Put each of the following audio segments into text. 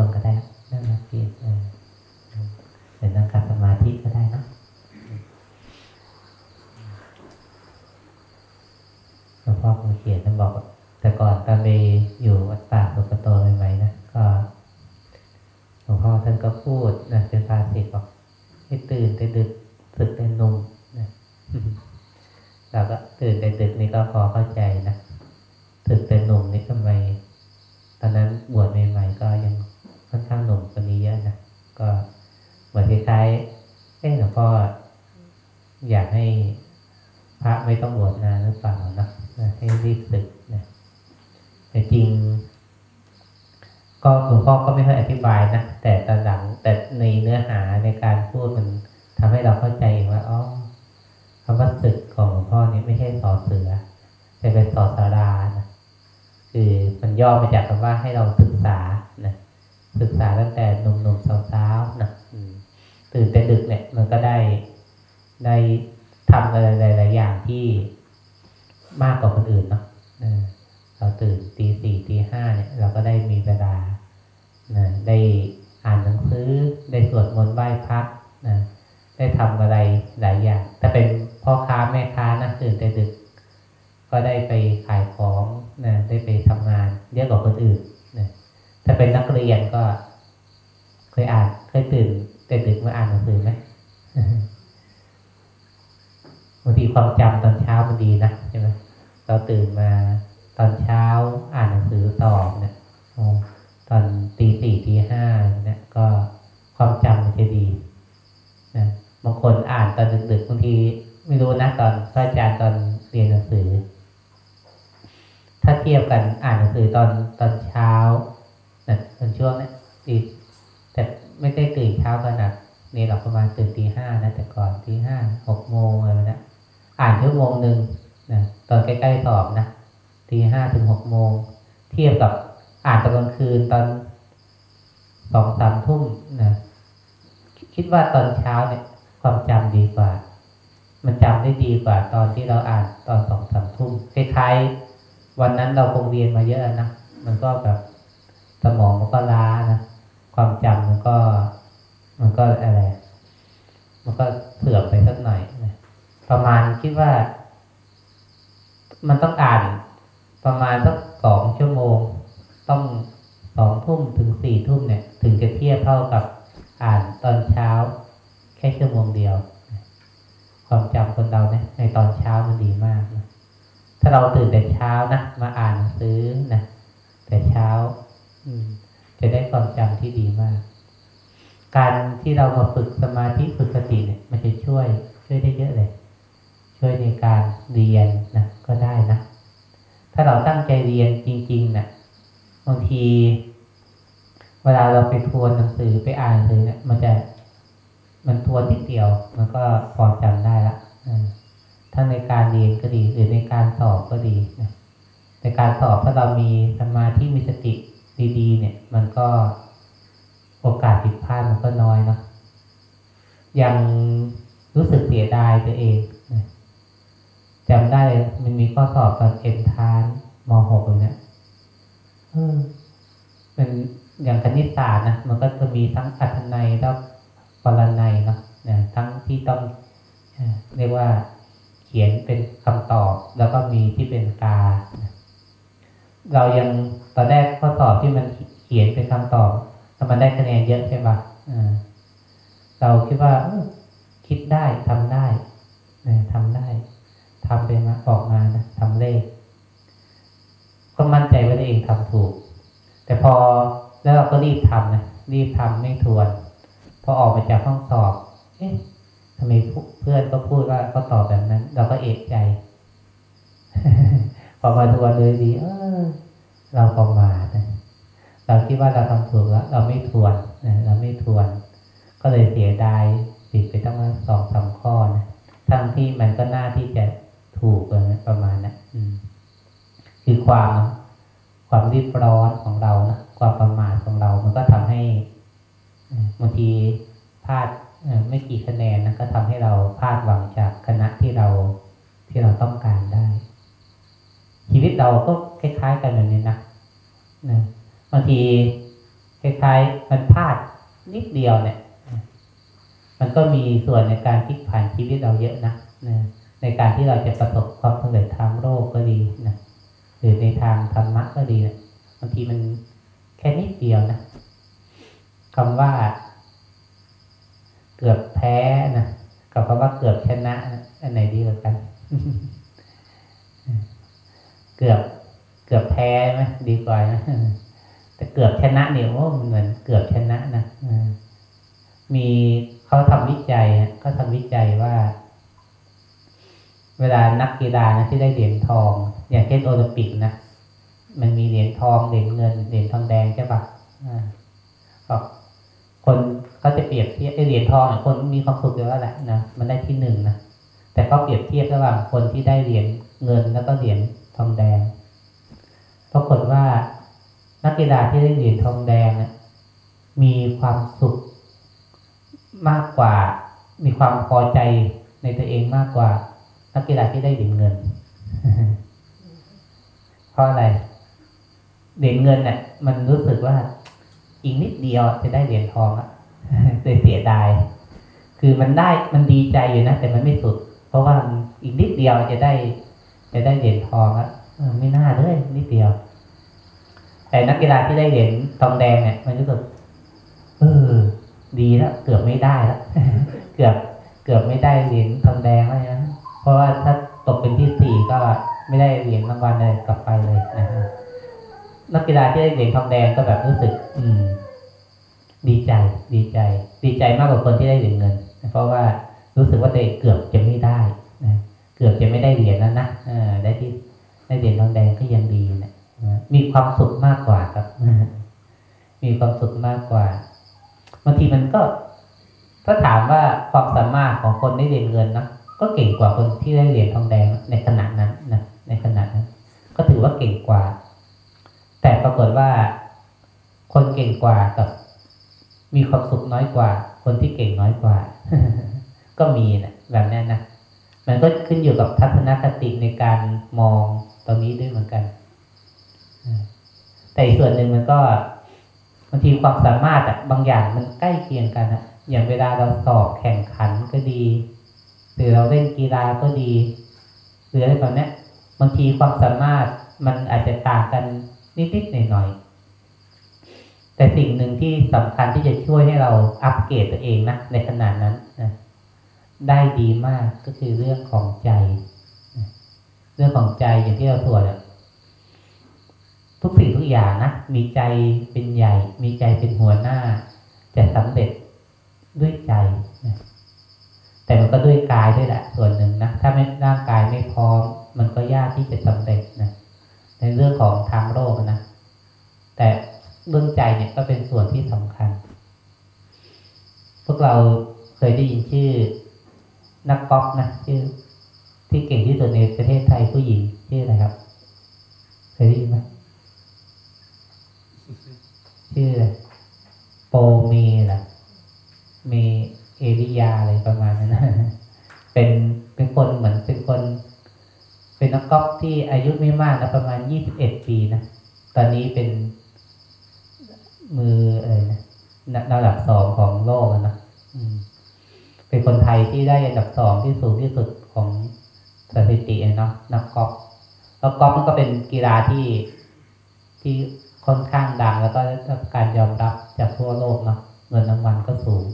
ลงก็ได้นั่งนักเพียรเออหรือนั่งขัดสมาธิก็ได้นะหลวงพ่อคงเขียนท่านบอกว่าแต่ก่อนตอนไปอยู่วัดป่าสุกโตใหม่ๆนะก็หลวงพ่อท่านก็พูดนะเป็นภาษิตบอกให้ตื่นแต่ดึกฝึกแต่หนุ่มนะ เราก็ตื่นแต่ดึกนี่ก็พอเข้าใจนะฝึกแต่หนุ่มนี่ทำไม ตอนนั้นบวชใหม่ๆก็ยังค่อนข้างหนุ่มกว่านี้เยอะนะ ก็เหมือนคล้ายๆเอ๊ะหลวงพ่ออยากให้พระไม่ต้องบวชนานหรือเปล่านะให้รีบศึกนะแต่จริง ก็หลวงพ่อก็ไม่ค่อยอธิบายนะ แต่ตอนหลังแต่ในเนื้อหา ในการพูดมันทำให้เราเข้าใจว่าอ๋อคำว่าศึกของหลวงพ่อนี่ไม่ใช่สอเสือแต่เป็นสอสารานะคือมันย่อมาจากคำว่าให้เราศึกษานะศึกษาตั้งแต่หนุ่มๆสาวๆนะตื่นแต่ดึกเนี่ย มันก็ได้ได้ทำอะไรหลายๆอย่างที่มากกว่าคนอื่นเนาะเออเราตื่นตีสี่ตีห้าเนี่ย เราก็ได้มีเวลานะได้ อ่านหนังสือได้สวดมนต์ไหว้พระนะได้ทำอะไรหลายอย่างถ้าเป็นพ่อค้าแม่ค้านะตื่นแต่ดึก ก็ได้ไปขายของนะได้ไปทำงานเยอะกว่าคนอื่นนะถ้าเป็นนักเรียนก็เคยอ่านเคยตื่นแต่ดึกมาอ่านหนังสือไหมบางทีความจำตอนเช้ามันดีนะใช่ไหมเราตื่นมาตอนเช้าอ่านหนังสือสอบเนี่ยตอนตีสี่ตีห้าเนี่ยก็ความจำมันจะดีนะบางคนอ่านตอนดึกๆบางทีไม่รู้นะตอนพระอาจารย์ตอนเรียนหนังสือ ถ้าเทียบกันอ่านหนังสือตอนตอนเช้านะตอนช่วงเนี้ยดีแต่ไม่ได้ตื่นเช้าขนาดนี่หรอกประมาณตื่นตีห้านะแต่ก่อนตีห้าหกโมงอะไรแบบนะอ่านชั่วโมงหนึ่งนะตอนใกล้ๆสอบนะตีห้าถึงหกโมง เทียบกับอ่านตอนกลางคืนตอนสองสามทุ่มนะคิดว่าตอนเช้าเนี่ย ความจำดีกว่า มันจำได้ดีกว่าตอนที่เราอ่านตอนสองสามทุ่มคล้ายๆวันนั้น เราคงเรียนมาเยอะนะมันก็แบบสมองมันก็ล้านะความจำมันก็ มันก็อะไรมันก็เสื่อมไปสักหน่อยนะประมาณคิดว่า มันต้องอ่าน ประมาณสักสองชั่วโมง ต้องสองทุ่มถึงสี่ทุ่มเนี่ย ถึงจะเทียบเท่ากับอ่านตอนเช้า แค่ชั่วโมงเดียว ความจำคนเราเนี่ยในตอนเช้ามันดีมากนะถ้าเราตื่นแต่เช้านะมาอ่านหนังสือนะแต่เช้า อืม จะได้ความจำ ที่ดีมาก การที่เรามาฝึกสมาธิฝึกสติเนี่ยมันจะช่วยช่วยได้เยอะเลย ช่วยในการเรียนนะก็ได้นะ ถ้าเราตั้งใจเรียนจริงๆนะบางที เวลาเราไปทวนหนังสือไปอ่านหนังสือเนี่ยมันจะมันทวนนิดเดียว มันก็พอจำได้ละถ้าในการเรียนก็ดี หรือในการสอบก็ดีนะในการสอบถ้าเรามีสมาธิมีสติดีๆ เนี่ย มันก็ โอกาสผิดพลาดมันก็น้อยเนาะยังรู้สึกเสียดายตัวเองจำได้เลยมันมีข้อสอบตอนเอ็นทานมหกเลยเนี่ยเออมันอย่างคณิตศาสตร์นะมันก็จะมีทั้งอัตนัยแล้วปรนัยเนาะนะทั้งที่ต้องเรียกว่าเขียนเป็นคำตอบ แล้วก็มีที่เป็นกา เรายังตอนแรกข้อสอบที่มันเขียนเป็นคำตอบ ถ้ามันได้คะแนนเยอะใช่ปะอ่าเราคิดว่าคิดได้ทำได้นะทำได้ทำไปมาออกมานะทำเลข ก็มั่นใจว่าตัวเองทำถูก แต่พอแล้วเราก็รีบทำนะรีบทำไม่ทวน พอออกมาจากห้องสอบ เอ๊ะทำไมเพื่อนก็พูดว่าก็ตอบแบบนั้น เราก็เอกใจ พอมาทวนเลยดี เออ เราประมาทนะ เราคิดว่าเราทำถูกแล้ว เราไม่ทวนนะเราไม่ทวน ก็เลยเสียดายติดไปตั้งสองสามข้อนะทั้งที่มันก็น่าที่จะถูกนะประมาณนะอืม คือความความรีบร้อนของเรานะความประมาทของเรา มันก็ทำให้บางทีพลาดไม่กี่คะแนนนะก็ทำให้เราพลาดหวังจากคณะที่เราที่เราต้องการได้ ชีวิตเราก็คล้ายๆกันแบบนี้นะนะ บางทีคล้ายๆมันพลาดนิดเดียวเนี่ย มันก็มีส่วนในการพลิกผันชีวิตเราเยอะนะในการที่เราจะประสบความสำเร็จทางโลกก็ดีนะหรือในทางธรรมะก็ดีนะบางทีมันแค่นิดเดียวนะคำว่า เกือบแพ้นะกับคำว่าเกือบชนะนะอันไหนดีกว่ากัน เกือบเกือบแพ้ไหมดีกว่านะ แต่เกือบชนะเนี่ยโอ้มันเหมือนเกือบชนะนะมีเขาทำวิจัยเขาทำวิจัยว่า เวลานักกีฬานะที่ได้เหรียญทอง อย่างเช่นโอลิมปิกนะมันมีเหรียญทองเหรียญเงินเหรียญทองแดงใช่ปะอ่าคนก็จะเปรียบเทียบไอเหรียญทองคนมีความสุขเยอะแหละนะมันได้ที่หนึ่งนะแต่ก็เปรียบเทียบระหว่างคนที่ได้เหรียญเงินแล้วก็เหรียญทองแดงปรากฏว่า นักกีฬาที่ได้เหรียญทองแดงนะมีความสุขมากกว่า มีความพอใจในตัวเองมากกว่า นักกีฬาที่ได้เหรียญเงิน เพราะอะไรเหรียญเงินเนี่ยมันรู้สึกว่าอีกนิดเดียวจะได้เหรียญทองอะเลยเสียดาย คือมันได้มันดีใจอยู่นะแต่มันไม่สุด เพราะว่าอีกนิดเดียวจะได้ จะได้เหรียญทองอะไม่น่าเลยนิดเดียว แต่นักกีฬาที่ได้เหรียญทองแดงเนี่ย มันรู้สึกเออดีแล้วเกือบไม่ได้แล้วเกือบเกือบไม่ได้เหรียญทองแดงแล้วนะเพราะว่าถ้าตกเป็นที่สี่ก็ไม่ได้เหรียญรางวัลเลยกลับไปเลยนะนักกีฬาที่ได้เหรียญทองแดงก็แบบรู้สึก อืม ดีใจ ดีใจ ดีใจมากกว่าคนที่ได้เหรียญเงินเพราะว่ารู้สึกว่าตัวเองเกือบจะไม่ได้นะเกือบจะไม่ได้เหรียญแล้วนะได้ที่ได้เหรียญทองแดงก็ยังดีนะ มีความสุขมากกว่าครับมีความสุขมากกว่าบางทีมันก็ ถ้าถามว่าความสามารถของคนได้เรียญเงินนะก็เก่งกว่าคนที่ได้เหรียญทองแดงในขณะนั้นนะในขณะนั้น ก็ถือว่าเก่งกว่า แต่ปรากฏว่า คนเก่งกว่ากับ มีความสุขน้อยกว่า คนที่เก่งน้อยกว่า ก็มีนะแบบนี้นะมันก็ขึ้นอยู่กับทัศนคติในการมองตรงนี้ด้วยเหมือนกัน แต่อีกส่วนหนึ่งมันก็บางทีความสามารถอะบางอย่างมันใกล้เคียงกันอะอย่างเวลาเราสอบแข่งขันก็ดี หรือเราเล่นกีฬาก็ดี หรืออะไรแบบนี้บางทีความสามารถมันอาจจะต่างกันนิดๆหน่อยๆแต่สิ่งหนึ่งที่สำคัญที่จะช่วยให้เราอัปเกรดตัวเองนะในขนาดนั้นนะได้ดีมากก็คือเรื่องของใจ เรื่องของใจอย่างที่เราสวด ทุกสิ่งทุกอย่างนะมีใจเป็นใหญ่ มีใจเป็นหัวหน้า จะสำเร็จด้วยใจนะแต่มันก็ด้วยกายด้วยแหละส่วนหนึ่งนะถ้าไม่ร่างกายไม่พร้อม มันก็ยากที่จะสำเร็จนะในเรื่องของทางโลกนะแต่เรื่องใจเนี่ยก็เป็นส่วนที่สำคัญ พวกเราเคยได้ยินชื่อ นักกอล์ฟนะชื่อที่เก่งที่สุดในประเทศไทยผู้หญิงชื่ออะไรครับ เคยได้ยินไหม ชื่อโปเมล่ะเมเอริยาอะไรประมาณนั้นเป็นเป็นคนเหมือนเป็นคน เป็นนักกอล์ฟที่อายุไม่มากนะประมาณยี่สิบเอ็ดปีนะตอนนี้เป็นมือเออนะระดับสองของโลกนะเป็นคนไทยที่ได้อันดับสองที่สูงที่สุดของสถิติเนาะนักกอล์ฟแล้วกอล์ฟมันก็เป็นกีฬาที่ที่ ค่อนข้างดังแล้วก็การยอมรับจากทั่วโลกเนาะเงินรางวัลก็สูง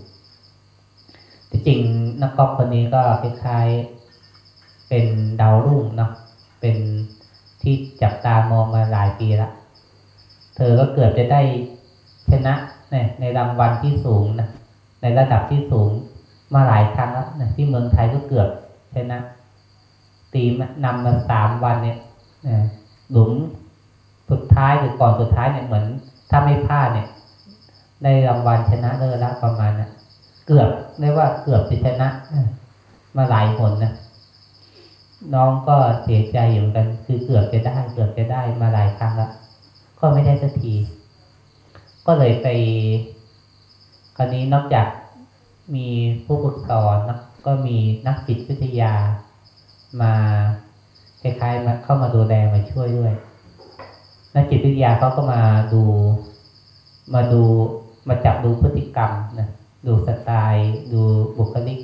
ที่จริงนักกอล์ฟคนนี้ก็คล้ายๆเป็นดาวรุ่งเนาะเป็นที่จับตามองมาหลายปีละเธอก็เกือบจะได้ชนะในในรางวัลที่สูงนะในระดับที่สูงมาหลายครั้งแล้วนะที่เมืองไทยก็เกือบชนะตีนำมาสามวันเนี่ยหลุม ก่อนสุดท้ายเนี่ยเหมือน ถ้าไม่พลาดเนี่ยได้รางวัลชนะเลิศละประมาณนะเกือบเรียกว่าเกือบจะชนะมาหลายคนนะน้องก็เสียใจอยู่เหมือนกัน คือเกือบจะได้ เกือบจะได้มาหลายครั้งแล้วก็ไม่ได้สักที ก็เลยไปคราวนี้นอกจากมีผู้ฝึกสอนนะก็มีนักจิตวิทยามาคล้ายๆมาเข้ามาดูแลมาช่วยด้วย นักจิตวิทยาเขาก็มาดูมาดูมาจับดูพฤติกรรมนะดูสไตล์ ดูบุคลิก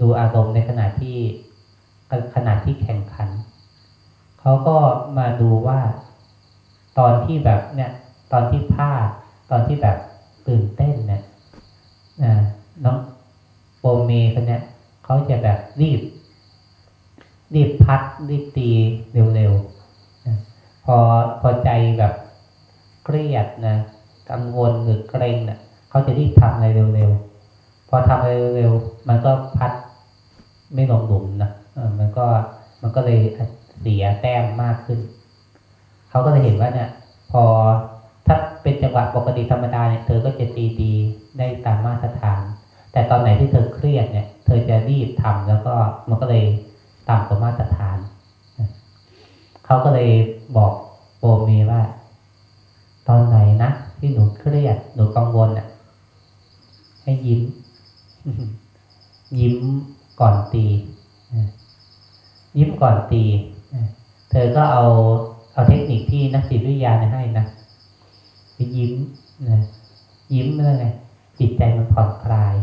ดูอารมณ์ในขณะที่ขณะที่แข่งขัน เขาก็มาดูว่า ตอนที่แบบเนี่ย ตอนที่พลาดตอนที่แบบตื่นเต้นเนี่ยน้องโปเมคนเนี่ยเขาจะแบบรีบ รีบพัดรีบตีเร็วๆ พอพอใจแบบเครียดนะกังวลหรือเกรงนะ่ยเขาจะรีบทำอะไรเร็วๆพอทำอะไรเร็วๆมันก็พัดไม่ลงหลุมนะมันก็มันก็เลยเสียแต้มมากขึ้น เขาก็เลยเห็นว่าเนี่ย พอถ้าเป็นจังหวะปกติธรรมดาเนี่ยเธอก็จะตีดีได้ตามมาตรฐาน แต่ตอนไหนที่เธอเครียดเนี่ย เธอจะรีบทำแล้วก็มันก็เลยต่ำกว่ามาตรฐาน เขาก็เลย บอกโปรเมว่า ตอนไหนนะที่หนูเครียดหนูกังวลอะ ให้ยิ้ม ยิ้มก่อนตี ยิ้มก่อนตี เธอก็เอาเอาเทคนิคที่นักจิตวิทยาให้นะไปยิ้มนะยิ้มเมื่อไงจิตใจมันผ่อนคลาย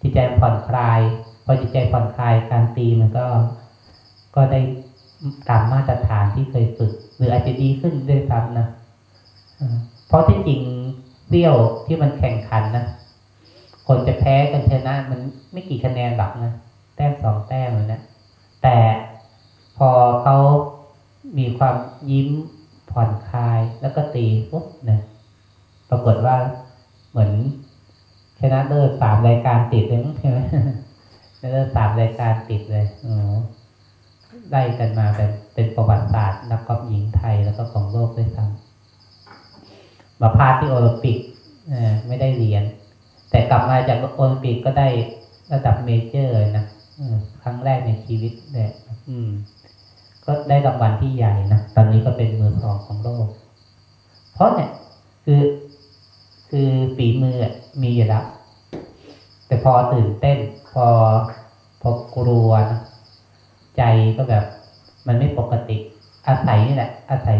จิตใจผ่อนคลาย พอจิตใจผ่อนคลายการตีมันก็ก็ได้ ตามมาตรฐานที่เคยฝึก หรืออาจจะดีขึ้นด้วยซ้ำนะเพราะที่จริงเตี้ยวที่มันแข่งขันนะคนจะแพ้กันชนะมันไม่กี่คะแนนหรอกนะแต้มสองแต้มเลยนะแต่พอเขามีความยิ้มผ่อนคลายแล้วก็ตีปุ๊บนะปรากฏว่าเหมือนชนะเลิศสามรายการติดเลยใช่ไหมชนะเลิศสามรายการติดเลยอ๋อ ได้กันมาเป็นเป็นประวัติศาสตร์นักกอล์ฟหญิงไทยแล้วก็ของโลกด้วยซ้ำมาพลาที่โอลิมปิกไม่ได้เหรียญแต่กลับมาจากโอลิมปิกก็ได้ระดับเมเจอร์นะครั้งแรกในชีวิตเลยอืมก็ได้รางวัลที่ใหญ่นะตอนนี้ก็เป็นมือสองของโลก เพราะเนี่ยคือคือฝีมือมีอยู่แล้วแต่พอตื่นเต้น พอพอกลัวนะ ใจก็แบบ มันไม่ปกติ อาศัยนี่แหละ อาศัย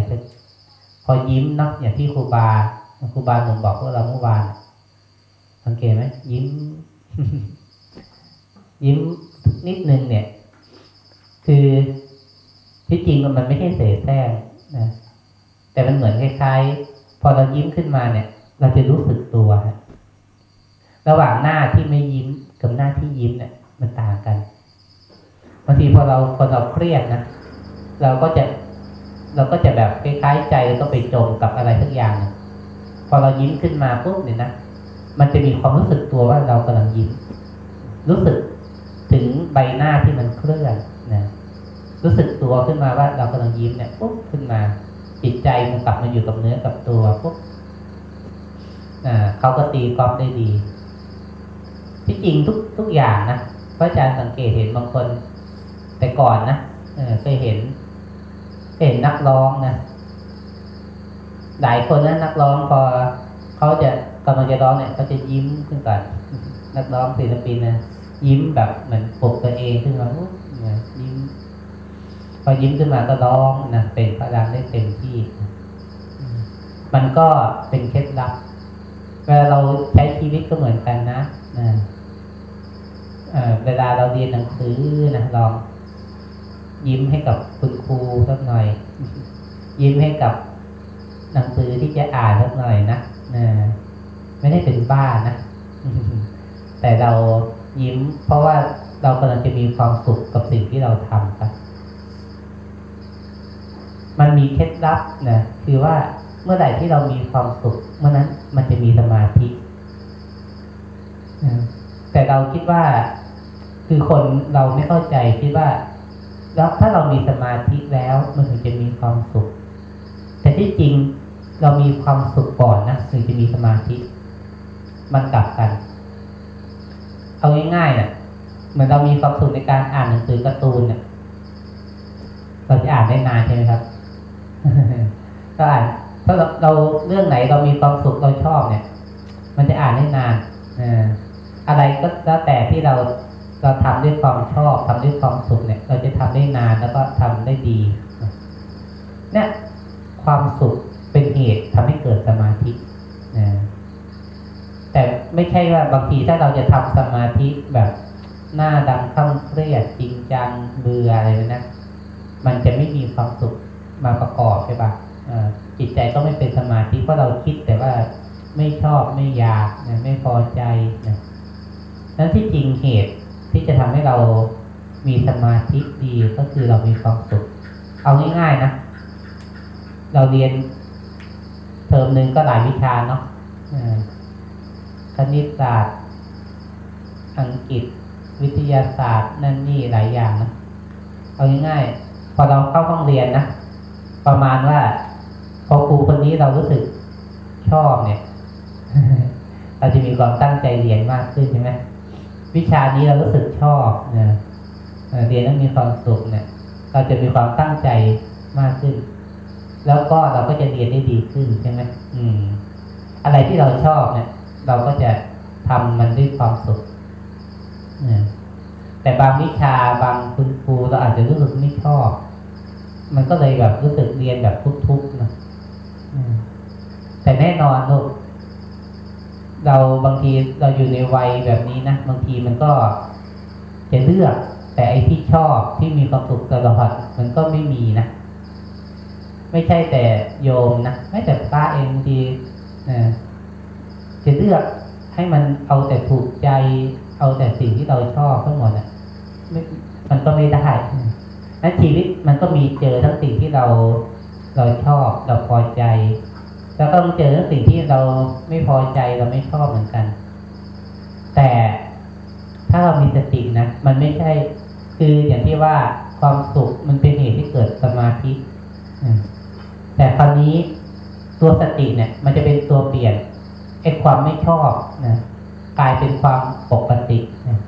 พอยิ้มนาะอย่างที่ครูบาครูบาหนุ่มบอกพวกเราเมื่อวานสังเกตไหมยิ้ม ยิ้มนิดนึงเนี่ย คือที่จริงมันไม่ใช่เสแสร้งนะแต่มันเหมือนคล้ายๆ พอเรายิ้มขึ้นมาเนี่ย เราจะรู้สึกตัวระหว่างหน้าที่ไม่ยิ้มกับหน้าที่ยิ้มเนี่ย มันต่างกันางทีพอเราคนเราเครียดนะเราก็จะเราก็จะแบบคล้ายๆใจแล้วก็ไปจมกับอะไรสักอย่าง พอเรายิ้มขึ้นมาปุ๊บเนี่ยนะมันจะมีความรู้สึกตัวว่าเรากำลังยิ้ม รู้สึกถึงใบหน้าที่มันเคลื่อนนะรู้สึกตัวขึ้นมาว่าเรากำลังยิ้มเนี่ยปุ๊บขึ้นมาจิตใจมันกลับมาอยู่กับเนื้อกับตัวปุ๊บอ่าเขาก็ตีกอล์ฟได้ดี ที่จริงทุกทุกอย่างนะพระอาจารย์สังเกตเห็นบางคน แต่ก่อนนะเคยเห็น เห็นนักร้องนะหลายคนนะนักร้องพอเขาจะกำลังจะร้องเนี่ยเขาจะยิ้มขึ้นก่อนนักร้องศิลปินนะยิ้มแบบเหมือนปลุกตัวเองขึ้นมายิ้มพอยิ้มขึ้นมาก็ร้องนะเป็นพลังได้เต็มที่ มันก็เป็นเคล็ดลับเวลาเราใช้ชีวิตก็เหมือนกันนะนะเวลาเราเรียนหนังสือนะลอง ยิ้มให้กับคุณครูสักหน่อย ยิ้มให้กับหนังสือที่จะอ่านสักหน่อยนะนะไม่ได้เป็นบ้านะ แต่เรายิ้ม เพราะว่าเรากำลังจะมีความสุขกับสิ่งที่เราทำครับ มันมีเคล็ดลับนะคือว่าเมื่อไหร่ที่เรามีความสุขเมื่อนั้นมันจะมีสมาธิแต่เราคิดว่า คือคนเราไม่เข้าใจคิดว่า แล้วถ้าเรามีสมาธิแล้วมันถึงจะมีความสุข แต่ที่จริงเรามีความสุขก่อนนะถึงจะมีสมาธิ มันกลับกัน เอาง่ายๆเนะ่ยเหมือนเรามีความสุขในการอ่านหนังสือการ์ตูนเนี่ยเราจะอ่านได้นานใช่ไหมครับก็อ่านถ้าเราเราเรื่องไหนเรามีความสุขเราชอบเนี่ย มันจะอ่านได้นานออะไรก็แล้วแต่ที่เรา เราทำด้วยความชอบทำด้วยความสุขเนี่ย เราจะทำได้นานแล้วก็ทำได้ดีเนี่ยความสุขเป็นเหตุทำให้เกิดสมาธินะแต่ไม่ใช่ว่าบางทีถ้าเราจะทำสมาธิแบบหน้าดำข้างเครียดจริงจังเบื่ออะไรนะ มันจะไม่มีความสุขมาประกอบใช่ปะ่ะจิตใจก็ไม่เป็นสมาธิเพราะเราคิดแต่ว่าไม่ชอบไม่อยากนะไม่พอใจนะนั้นที่จริงเหตุ จะทำให้เรามีสมาธิดีก็คือเรามีความสุข เอาง่ายๆนะ เราเรียนเทอมหนึ่งก็หลายวิชาเนาะคณิตศาสตร์ อังกฤษ วิทยาศาสตร์นั่นนี่หลายอย่างนะ เอาง่ายๆ พอเราเข้าห้องเรียนนะ ประมาณว่า พอครูคนนี้เรารู้สึกชอบเนี่ย เราจะมีความตั้งใจเรียนมากขึ้นใช่ไหม วิชานี้เรารู้สึกชอบนะเอ่อเรียนแล้วมีความสุขเนี่ย เราจะมีความตั้งใจมากขึ้น แล้วก็เราก็จะเรียนได้ดีขึ้นใช่ไหมอืม อะไรที่เราชอบเนี่ย เราก็จะทำมันด้วยความสุขนะแต่บางวิชาบางคุณครูเราอาจจะรู้สึกไม่ชอบ มันก็เลยแบบรู้สึกเรียนแบบทุกๆนะแต่แน่นอนลูก เราบางทีเราอยู่ในวัยแบบนี้นะบางทีมันก็จะเลือก แต่ไอ้ที่ชอบที่มีความสุขตลอดมันก็ไม่มีนะไม่ใช่แต่โยมนะไม่แต่พระเองบางทีจะเลือกให้มันเอาแต่ถูกใจ เอาแต่สิ่งที่เราชอบทั้งหมดอะไม่มันก็ไม่ได้นั้นชีวิตมันก็มีเจอทั้งสิ่งที่เราเราชอบเราพอใจ แล้วก็ต้องเจอทั้งสิ่งที่เราไม่พอใจเราไม่ชอบเหมือนกัน แต่ถ้าเรามีสตินะมันไม่ใช่ คืออย่างที่ว่าความสุขมันเป็นเหตุที่เกิดสมาธิแต่คราวนี้ตัวสติเนี่ย มันจะเป็นตัวเปลี่ยนไอ้ความไม่ชอบนะกลายเป็นความปกตินะ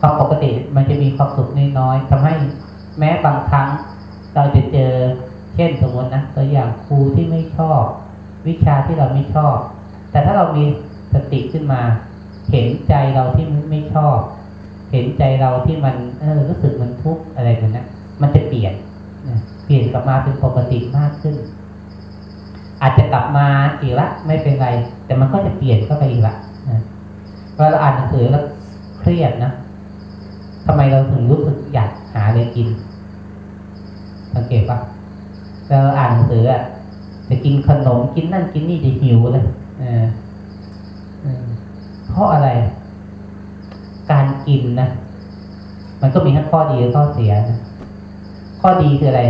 ความปกติมันจะมีความสุขน้อยๆทำให้แม้บางครั้ง เราจะเจอเช่นสมมตินะตัวอย่างครูที่ไม่ชอบ วิชาที่เราไม่ชอบ แต่ถ้าเรามีสติขึ้นมา เห็นใจเราที่ไม่ชอบ เห็นใจเราที่มันเออรู้สึกมันทุกข์อะไรแบบนั้นมันจะเปลี่ยนเปลี่ยนกลับมาเป็นปกติมากขึ้น อาจจะกลับมาอีกละไม่เป็นไร แต่มันก็จะเปลี่ยนเข้าไปอีกละเวลาเราอ่านหนังสือแล้วเครียดนะทำไมเราถึงรู้สึกอยากหาอะไรกินสังเกตปะเราอ่านหนังสืออะ จะกินขนมกินนั่นกินนี่จะหิวเลยเพราะอะไร การกินนะมันก็มีทั้งข้อดีและข้อเสียนะข้อดีคืออะไร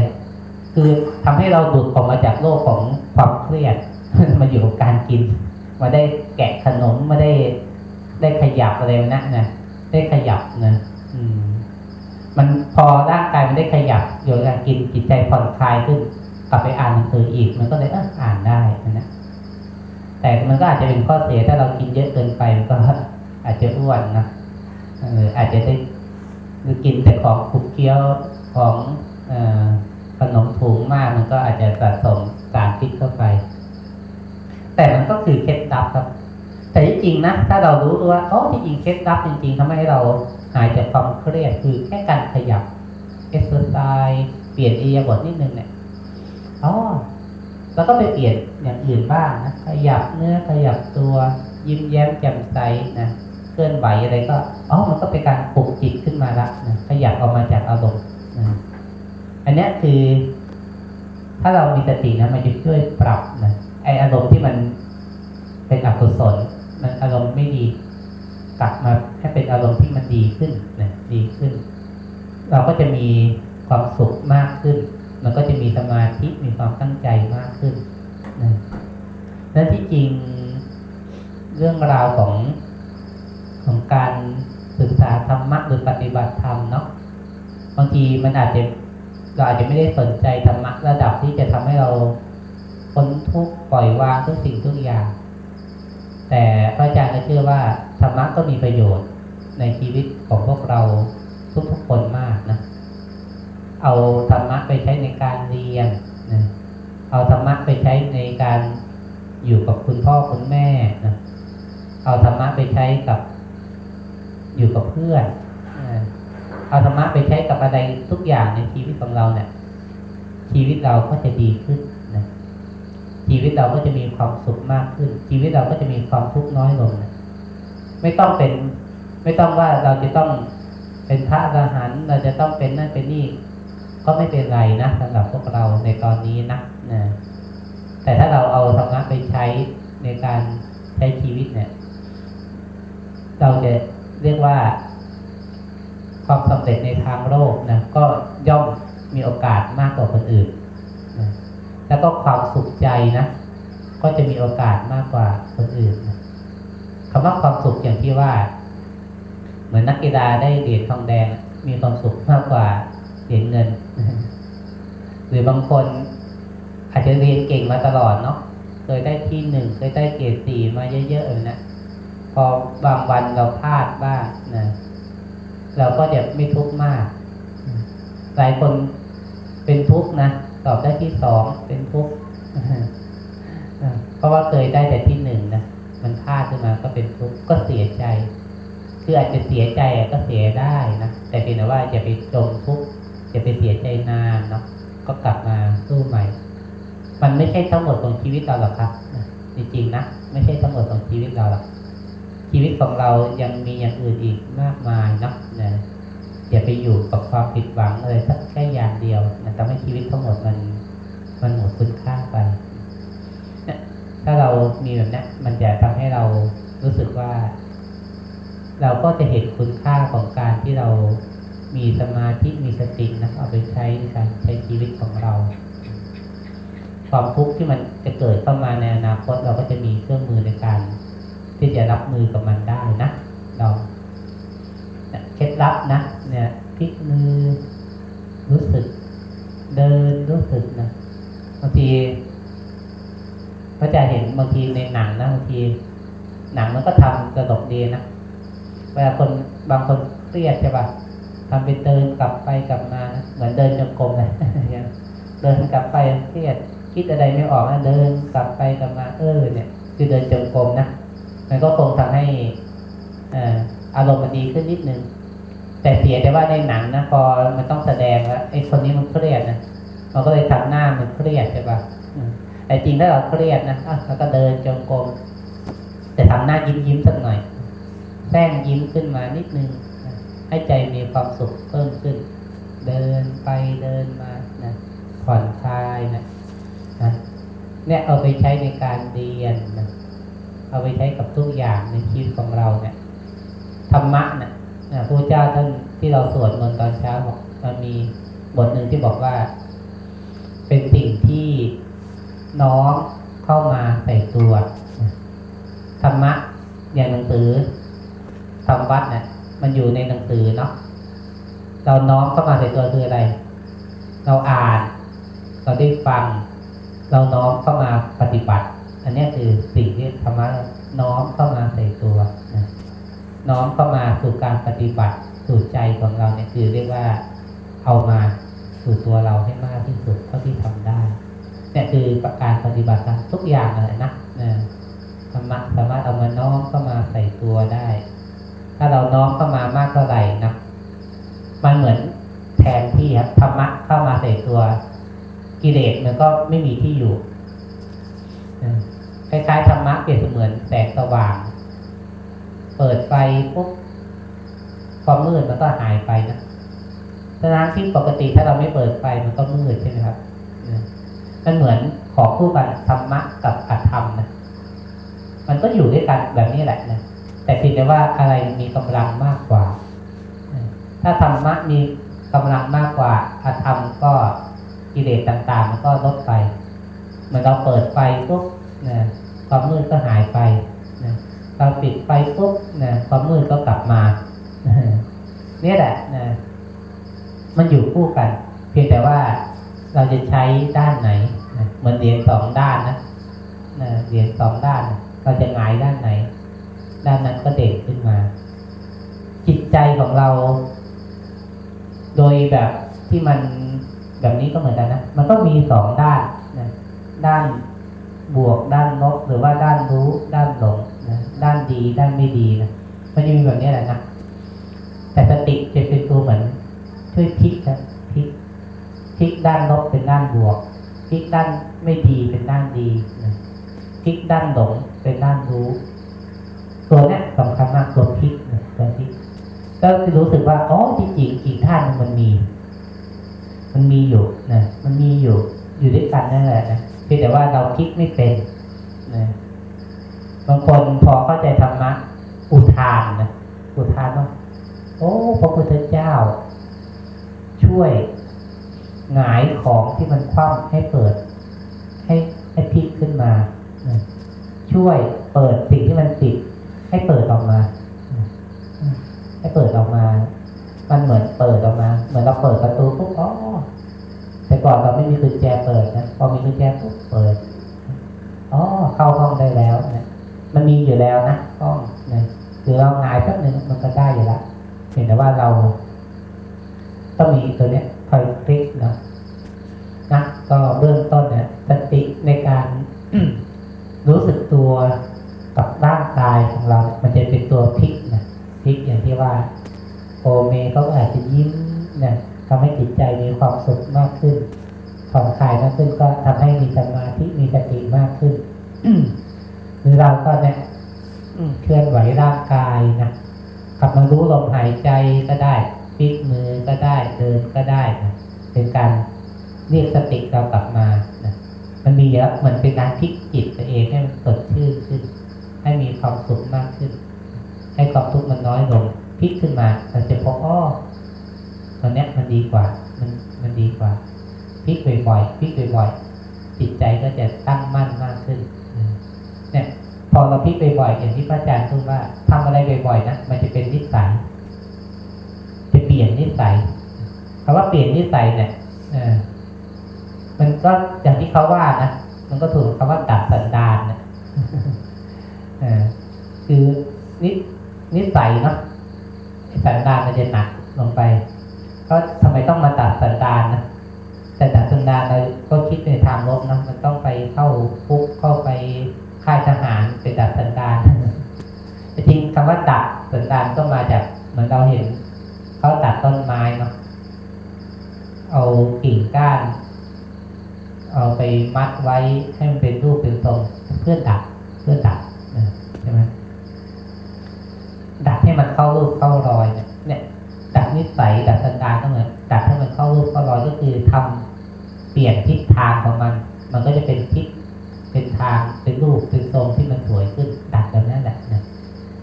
คือทำให้เราหลุดออกมาจากโลกของความเครียดมาอยู่กับการกิน มาได้แกะขนมมาได้ได้ขยับอะไรนะนะได้ขยับนะอืม มันพอร่างกายมันได้ขยับอยู่กับการกินจิตใจผ่อนคลายขึ้น กลับไปอ่านหนังสืออีก มันก็เลยเอออ่านได้นะแต่มันก็อาจจะเป็นข้อเสียถ้าเรากินเยอะเกินไปมันก็อาจจะอ้วนนะเอออาจจะได้หรือกินแต่ของขุกเคี้ยวของอขนมถุงมากมันก็อาจจะสะสมสารพิษเข้าไป แต่มันก็คือเคล็ดลับครับ แต่ที่จริงนะถ้าเรารู้ว่าโอ้ที่จริงเคล็ดลับจริงๆทำให้เราหายจากความเครียดคือแค่การขยับเอ็กซ์ไซส์เปลี่ยนอิริยาบถนิดนึงเนี่ย อ๋อแล้วก็ไปเปลี่ยนอย่างอื่นบ้างนะ ขยับเนื้อขยับตัว ยิ้มแย้มแจ่มใสนะเคลื่อนไหวอะไรก็อ๋อมันก็เป็นการปลุกจิตขึ้นมาละนะขยับออกมาจากอารมณ์นะอันนี้คือ ถ้าเรามีสตินะมันจะช่วยปรับนะไออารมณ์ที่มันเป็นอกุศลมันอารมณ์ไม่ดีกลับมาให้เป็นอารมณ์ที่มันดีขึ้นนะดีขึ้น เราก็จะมีความสุขมากขึ้น มันก็จะมีสมาธิมีความตั้งใจมากขึ้นนะและที่จริงเรื่องราวของของการศึกษาธรรมะหรือปฏิบัติธรรมเนาะบางทีมันอาจจะเราอาจจะไม่ได้สนใจธรรมะระดับที่จะทำให้เราพ้นทุกข์ปล่อยวางทุกสิ่งทุกอย่าง แต่พระอาจารย์ก็เชื่อว่าธรรมะก็มีประโยชน์ในชีวิตของพวกเราทุกๆคนมากนะ เอาธรรมะไปใช้ในการเรียนนะเอาธรรมะไปใช้ในการอยู่กับคุณพ่อคุณแม่นะเอาธรรมะไปใช้กับอยู่กับเพื่อนเอาธรรมะไปใช้กับอะไรทุกอย่างในชีวิตของเราเนี่ย ชีวิตเราก็จะดีขึ้นนะชีวิตเราก็จะมีความสุขมากขึ้น ชีวิตเราก็จะมีความทุกข์น้อยลงนะไม่ต้องเป็น ไม่ต้องว่าเราจะต้องเป็นพระอรหันต์เราจะต้องเป็นนั่นเป็นนี่ ก็ไม่เป็นไรนะสำหรับพวกเราในตอนนี้นะนะแต่ถ้าเราเอาธรรมะไปใช้ในการใช้ชีวิตเนี่ย เราจะเรียกว่า ความสำเร็จในทางโลกนะก็ย่อมมีโอกาสมากกว่าคนอื่นนะแล้วก็ความสุขใจนะก็จะมีโอกาสมากกว่าคนอื่นนะคำว่าความสุขอย่างที่ว่า เหมือนนักกีฬาได้เหรียญทองแดง มีความสุขมากกว่าเหรียญเงิน หรือบางคนอาจจะเรียนเก่งมาตลอดเนาะเคยได้ที่หนึ่งเคยได้เกรดสี่มาเยอะๆเลยนะพอบางวันเราพลาดบ้างนะเราก็จะไม่ทุกข์มาก หลายคนเป็นทุกข์นะตอบได้ที่สองเป็นทุกข์เพราะว่าเคยได้แต่ที่หนึ่งนะมันพลาดขึ้นมาก็เป็นทุกข์ก็เสียใจ คืออาจจะเสียใจก็เสียได้นะแต่เพียงแต่ว่าจะไปจมทุกข์ จะไปเสียใจนานเนาะก็กลับมาสู้ใหม่ มันไม่ใช่ทั้งหมดของชีวิตเราหรอกครับจริงๆนะไม่ใช่ทั้งหมดของชีวิตเราหรอกชีวิตของเรายังมีอย่างอื่นอีกมากมายนะนะอย่าไปอยู่กับความผิดหวังอะไรสักแค่อย่างเดียวนะทำให้ชีวิตทั้งหมดมันมันหมดคุณค่าไปถ้าเรามีแบบนี้มันจะทำให้เรารู้สึกว่า เราก็จะเห็นคุณค่าของการที่เรา มีสมาธิมีสตินะเอาไปใช้ในการใช้ชีวิตของเรา ความทุกข์ที่มันจะเกิดเข้ามาในอนาคตเราก็จะมีเครื่องมือในการ ที่จะรับมือกับมันได้นะเราเนี่ยเคล็ดลับนะ เนี่ยพลิกมือรู้สึก เดินรู้สึกนะบางทีก็จะเห็นบางทีในหนังนะบางทีหนังมันก็ทำกระดกดีนะเวลาคนบางคนเครียดใช่ปะ ทำเป็นเดินกลับไปกลับมานะเหมือนเดินจงกรมเลยเดินกลับไปเครียดคิดอะไรไม่ออกนะเดินกลับไปกลับมาเออเนี่ยคือเดินจงกรมนะมันก็คงทำให้อารมณ์มันดีขึ้นนิดนึงแต่เสียแต่ว่าในหนังนะพอมันต้องแสดงแล้วไอ้คนนี้มันเครียดนะมันก็เลยทำหน้ามันเครียดใช่ปะแต่จริงถ้าเราเครียดนะอะแล้วก็เดินจงกรมแต่ทำหน้ายิ้มยิ้มๆสักหน่อยแซงยิ้มขึ้นมานิดนึง ให้ใจมีความสุขเพิ่มขึ้น เดินไปเดินมานะผ่อนคลายนะนะเนี่ยเอาไปใช้ในการเรียนนะเอาไปใช้กับทุกอย่างในชีวิตของเราเนี่ยธรรมะนะนะพระเจ้าท่านที่เราสวดมนต์ตอนเช้าบอกมันมีบทหนึ่งที่บอกว่า เป็นสิ่งที่น้อมเข้ามาใส่ตัวนะธรรมะอย่างหนังสือทำวัดเนี่ย มันอยู่ในหนังสือเนาะเราน้อมเข้ามาใส่ตัวคืออะไร เราอ่าน เราได้ฟัง เราน้อมเข้ามาปฏิบัติ อันนี้คือสิ่งที่ธรรมะน้อมเข้ามาใส่ตัวนะน้อมเข้ามาสู่การปฏิบัติสู่ใจของเราเนี่ยคือเรียกว่าเอามาสู่ตัวเราให้มากที่สุดเท่าที่ทำได้เนี่ยคือการปฏิบัติทุกอย่างเลยนะนะธรรมะสามารถเอามาน้อมเข้ามาใส่ตัวได้ ถ้าเราน้อมเข้ามามากเท่าไหร่นะมันเหมือนแทนที่ครับธรรมะเข้ามาใส่ตัวกิเลสมันก็ไม่มีที่อยู่คล้ายๆธรรมะเปรียบเสมือนแสงสว่าง เปิดไฟปุ๊บความมืดมันก็หายไปนะฉะนั้นที่ปกติถ้าเราไม่เปิดไฟมันก็มืดใช่ไหมครับนะมันเหมือนขอคู่กันธรรมะกับอธรรมนะมันก็อยู่ด้วยกันแบบนี้แหละนะ แต่เพียงแต่ว่าอะไรมีกำลังมากกว่า ถ้าธรรมะมีกำลังมากกว่าอธรรมก็กิเลสต่างๆ มันก็ลดไปเหมือนเราเปิดไฟปุ๊บนะความมืดก็หายไปนะเราปิดไฟปุ๊บนะความมืดก็กลับมาเนี่ยแหละนะมันอยู่คู่กัน เพียงแต่ว่าเราจะใช้ด้านไหนนะเหมือนเหรียญสองด้านนะนะเหรียญสองด้าน เราจะหงายด้านไหน ด้านนั้นก็เด่นขึ้นมา จิตใจของเรา โดยแบบที่มันแบบนี้ก็เหมือนกันนะ มันก็มีสองด้านนะด้านบวกด้านลบหรือว่าด้านรู้ด้านหลงนะด้านดีด้านไม่ดีนะมันจะมีแบบนี้แหละนะแต่สติจะเป็นตัวเหมือน ช่วยพลิกนะพลิกพลิกด้านลบเป็นด้านบวกพลิกด้านไม่ดีเป็นด้านดีนะพลิกด้านหลงเป็นด้านรู้ ตัวนี้สำคัญมากตัวพลิกตัวพลิกก็รู้สึกว่าอ๋อจริงๆอีกท่านมันมี มันมีอยู่นะมันมีอยู่อยู่ด้วยกันนั่นแหละนะเพียงแต่ว่าเราพลิกไม่เป็นนะบางคนพอเข้าใจธรรมะอุทานนะอุทานว่าโอ้พระพุทธเจ้า ช่วยหงายของที่มันคว่ำให้เปิด ให้ให้พลิกขึ้นมานะช่วยเปิดสิ่งที่มันปิด ให้เปิดออกมา ให้เปิดออกมา มันเหมือนเปิดออกมา เหมือนเราเปิดประตูปุ๊บอ๋อแต่ก่อนเราไม่มีกุญแจเปิดนะพอมีกุญแจปุ๊บเปิดอ๋อเข้าห้องได้แล้วนะมันมีอยู่แล้วนะห้องนะคือเราหงายแป๊บนึงมันก็ได้อยู่แล้วเห็นแต่ว่าเราต้องมีตัวเนี้ยคอยคลิกเนาะนะก็เบื้องต้นเนี่ยสติในการรู้สึกตัว ว่าโอเมเขาก็อาจจะยิ้มเนี่ยทำให้จิตใจมีความสุขมากขึ้นผ่อนคลายมากขึ้นก็ทำให้มีสมาธิมีสติมากขึ้นหรือเราก็เนี่ยอืมเคลื่อนไหวร่างกายนะกลับมารู้ลมหายใจก็ได้พลิกมือก็ได้เดินก็ได้นะเป็นการเรียกสติเรากลับมานะมันมีเยอะเหมือนเป็นการพลิกจิตตัวเองให้มันสดชื่นขึ้น ให้มีความสุขมากขึ้น ให้ความทุกข์มันน้อยลงพลิกขึ้นมาเราจะพบอ้อตอนเนี้ยมันดีกว่า มันมันดีกว่าพลิกบ่อยๆพลิกบ่อยๆจิตใจ ก็จะตั้งมั่นมากขึ้นเนี่ยพอเราพลิกบ่อยๆอย่างที่พระอาจารย์พูดว่าทำอะไรบ่อยๆนะมันจะเป็นนิสัยจะเปลี่ยนนิสัยคำว่าเปลี่ยนนิสัยเนี่ยมันก็อย่างที่เขาว่านะมันก็ถูกคำว่าดัดสันดานนะเออคือนินิสัยเนาะสันดานมันจะหนักลงไปก็ทำไมต้องมาตัดสันดานนะแต่ดัดสันดานเรา ก็คิดในทางลบนะมันต้องไปเข้าคุกเข้าไปค่ายทหารไปดัดสันดานจริงคำว่าดัดสันดานก็มาจากเหมือนเราเห็นเขาตัดต้นไม้เนาะเอากิ่งก้าน เอาไปมัดไว้ให้มันเป็นรูปเป็นทรงเพื่อดัดเพื่อดัดใช่ไหมดัดให้มันเข้ารูปเข้ารอยเนี่ยดัดนิสัยดัดสันดานก็เหมือนดัดให้มันเข้ารูปเข้ารอยก็คือทำเปลี่ยนทิศทางของมัน มันก็จะเป็นทิศเป็นทางเป็นรูปเป็นทรงที่มันสวยขึ้นดัดแบบนั้นแหละนะ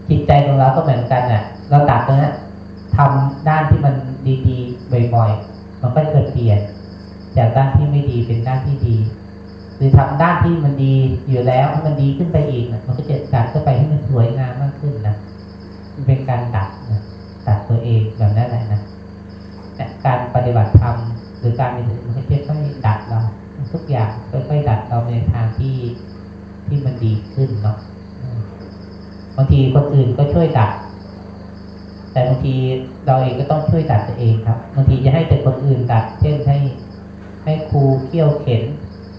จิตใจของเราก็เหมือนกันน่ะ เราดัดตรงนั้นทำด้านที่มันดีๆบ่อยๆมันก็จะเปลี่ยน จากด้านที่ไม่ดีเป็นด้านที่ดี หรือทำด้านที่มันดีอยู่แล้วให้มันดีขึ้นไปอีกนะมันก็จะดัดเข้าไปให้มันสวยงามมากขึ้นนะมันเป็นการดัดนะดัดตัวเองแบบนั้นแหละนะการปฏิบัติธรรม หรือการมีสติมันจะค่อยๆดัดเราทุกอย่างค่อยๆดัดเราในทางที่ที่มันดีขึ้นเนาะบางทีคนอื่นก็ช่วยดัด แต่บางทีเราเองก็ต้องช่วยดัดตัวเองครับบางทีจะให้แต่คนอื่นดัด เช่นให้ ให้ครูเขี่ยวเข็น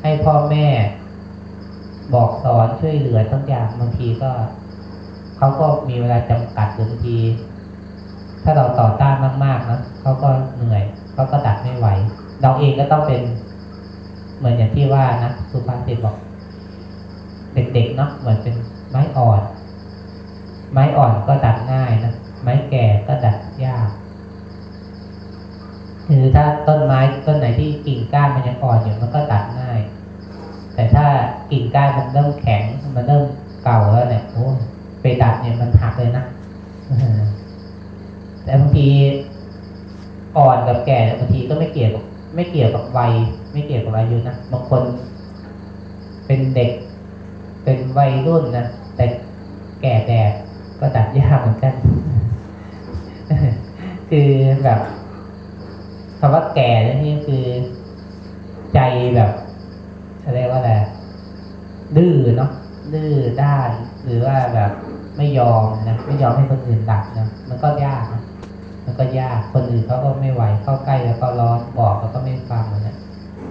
ให้พ่อแม่ บอกสอนช่วยเหลือทุกอย่างบางทีก็เขาก็มีเวลาจำกัดบางที ถ้าเราต่อต้านมากๆนะเขาก็เหนื่อย เขาก็ดัดไม่ไหว เราเองก็ต้องเป็นเหมือนอย่างที่ว่านะสุภาษิตบอกเด็กๆเนาะเหมือนเป็นไม้อ่อน ไม้อ่อนก็ดัดง่ายนะไม้แก่ก็ดัดยากคือถ้าต้นไม้ต้นไหนที่กิ่งก้านมันยังอ่อนอยู่มันก็ตัดง่าย แต่ถ้ากิ่งก้านมันเริ่มแข็งมันเริ่มเก่าแล้วเนี่ยโอ้ไปดัดเนี่ยมันหักเลยนะแต่บางที อ่อนกับแก่บางทีก็ไม่เกี่ยวกับไม่เกี่ยวกับวัย ไม่เกี่ยวกับอายุนะบางคน เป็นเด็ก เป็นวัยรุ่นนะแต่แก่แดดก็ดัดยากเหมือนกัน คือแบบคำว่าแก่นี่คือ ใจแบบอะไรยกว่าอะไรดื้อเนาะดื้อด้านหรือว่าแบบไม่ยอมนะไม่ยอมให้คนอื่นดัดนะมันก็ยากนะ มันก็ยากคนอื่นเขาก็ไม่ไหวเข้าใกล้แล้วก็ร้อนบอกแล้วก็ไม่ฟังนะ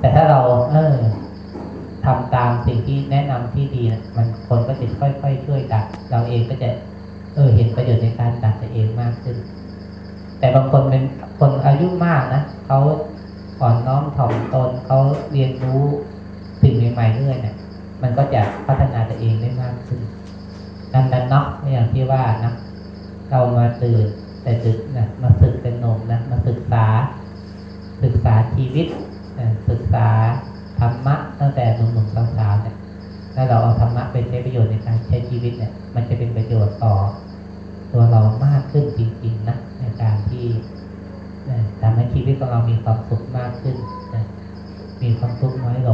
แต่ถ้าเรา เออทำตามสิ่งที่แนะนำที่ดีนะมันคนก็จะค่อยๆช่วยดัดเราเองก็จะ เออ เห็นประโยชน์ในการดัดตัวเองมากขึ้น แต่บางคนเป็นคนอายุมากนะเขาอ่อนน้อมถ่อมตนเขาเรียนรู้สิ่งใหม่ๆเรื่อยเนี่ยมันก็จะพัฒนาตัวเองได้มากขึ้นดังนั้นเนาะอย่างที่ที่ว่านะเรามาตื่น แต่ดึกนะมาศึกเป็นหนมนะมาศึกษา ศึกษาชีวิตนะศึกษาธรรมะตั้งแต่หนุ่มๆสาวๆเนี่ยถ้าเราเอาธรรมะไปใช้ประโยชน์ในการใช้ชีวิตเนี่ย มันจะเป็นประโยชน์ต่อ ตัวเรามากขึ้นจริงๆนะในการที่ทำให้ชีวิตของเรามีความสุขมากขึ้นนะมีความทุกข์น้อยลง